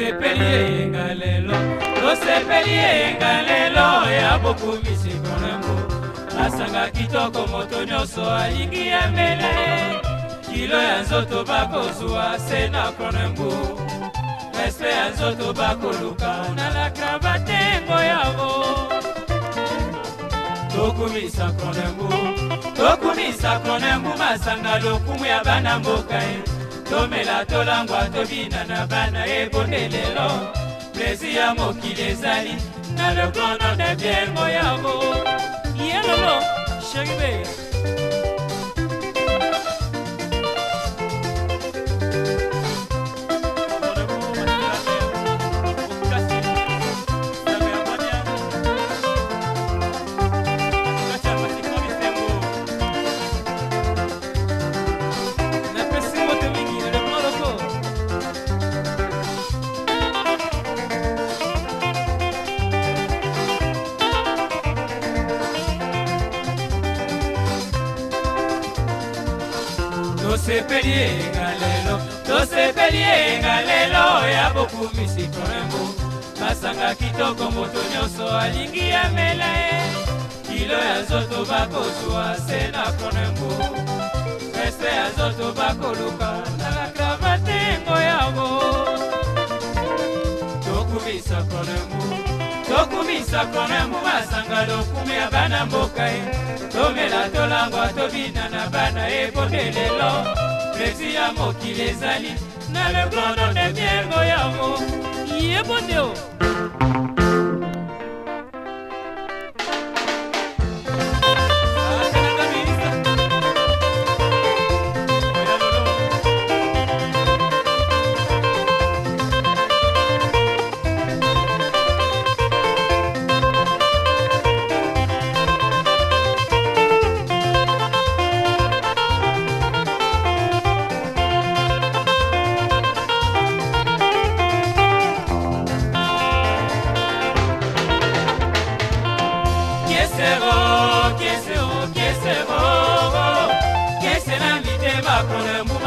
tosepeli eyenga lelo tosepeli eyenga lelo ya bokumisi konango asanga kitoko moto nyonso alingi yamele kilo ya nzoto bakozwa se na konango respe ya nzoto bakoluka na la kravatengo yavo tokumisa konango tokumisa konango masanga lokumu ya bana mboka ye tomela tolangwa tobina na bana ebonde lelo plesi ya mokili ezali na le plan de bien moyabo yelolo sheribe tosepeli yenga lelo tosepeli yenga lelo ya bokumisi krembo masanga kitoko moto nyonso alingi amela ye kilo ya nzoto bakozwa se na krembo reste ya nzoto bakoluka na bakravatengo yabo tokumisa krembo tokumisa krembo masanga lokumi ya bana mboka ye tomela tolangwa tobina komi lelo plesi ya mokili ezali na lebono de miengo yango yebondeo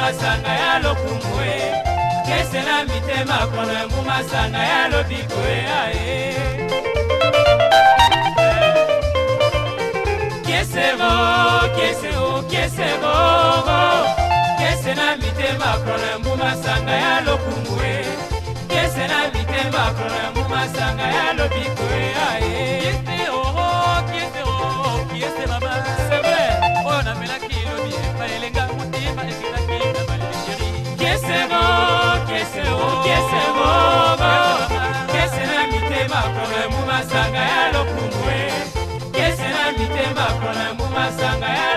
masanga ya lokumu e kesela mitema kono yangu masanga ya lobiko e ae kesebo keseo kesebogo kesena mitema kono yangu masanga ya lokumu e kesena mitema kono yangu masanga ya lobiko e ae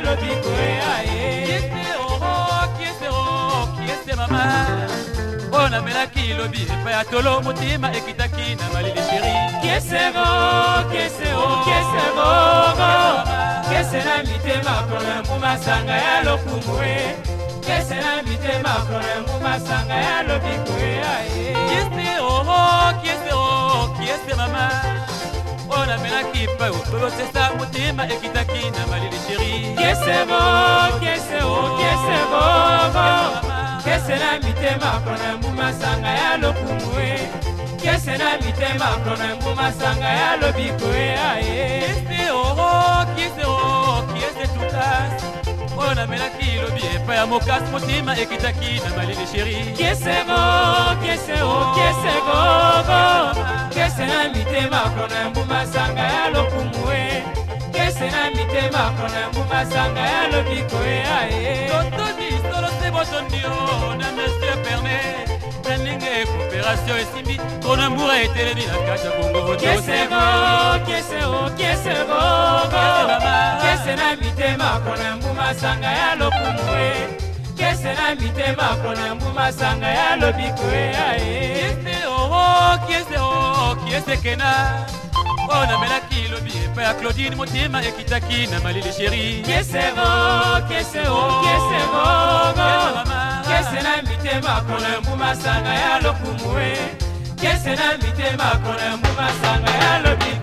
alobi koya kiese oo kiese oo kiese mama oyo namelaki lobi epai ya tolo motema ekitaki na malili sheri kiesero kiesero kiesero kese na mitema problemu masanga ya lokumu e kese na mitema problemu masanga ya lobi koya kiese oo kiese oo olamelaki mpe tolotesa motema ekitaki na malili sheri kesebo kesebo kesebo kese na mitema kona mbumasanga ya lokumu e eh. kese na mitema kona mbumasanga ya lobiko e aye namelaki lobi epai ya mokasi motima ekitaki na malili sheri kesego keseo kesegogo kese na mitema kona mbuma sanga ya lokumu e kese na mitema kona mbuma sanga ya lobiko e ae totoni solo se botondio na monsieur perne na ndenge coopération esimbi kona mbura etelemi na kati ya bongo kesego keseo kesegogo mitema kona mbuma sanga ya lokumue kese na mitema kona mbuma sanga ya lobikue e, kiese oo kiese oo kiese kena oyo oh, namelaki lobi epai ya claudine motema ekitaki na malili sheri kesero kesero kesero kese na mitema kona mbuma sanga ya lokumue kese na mitema kona mbuma sanga ya lobi e.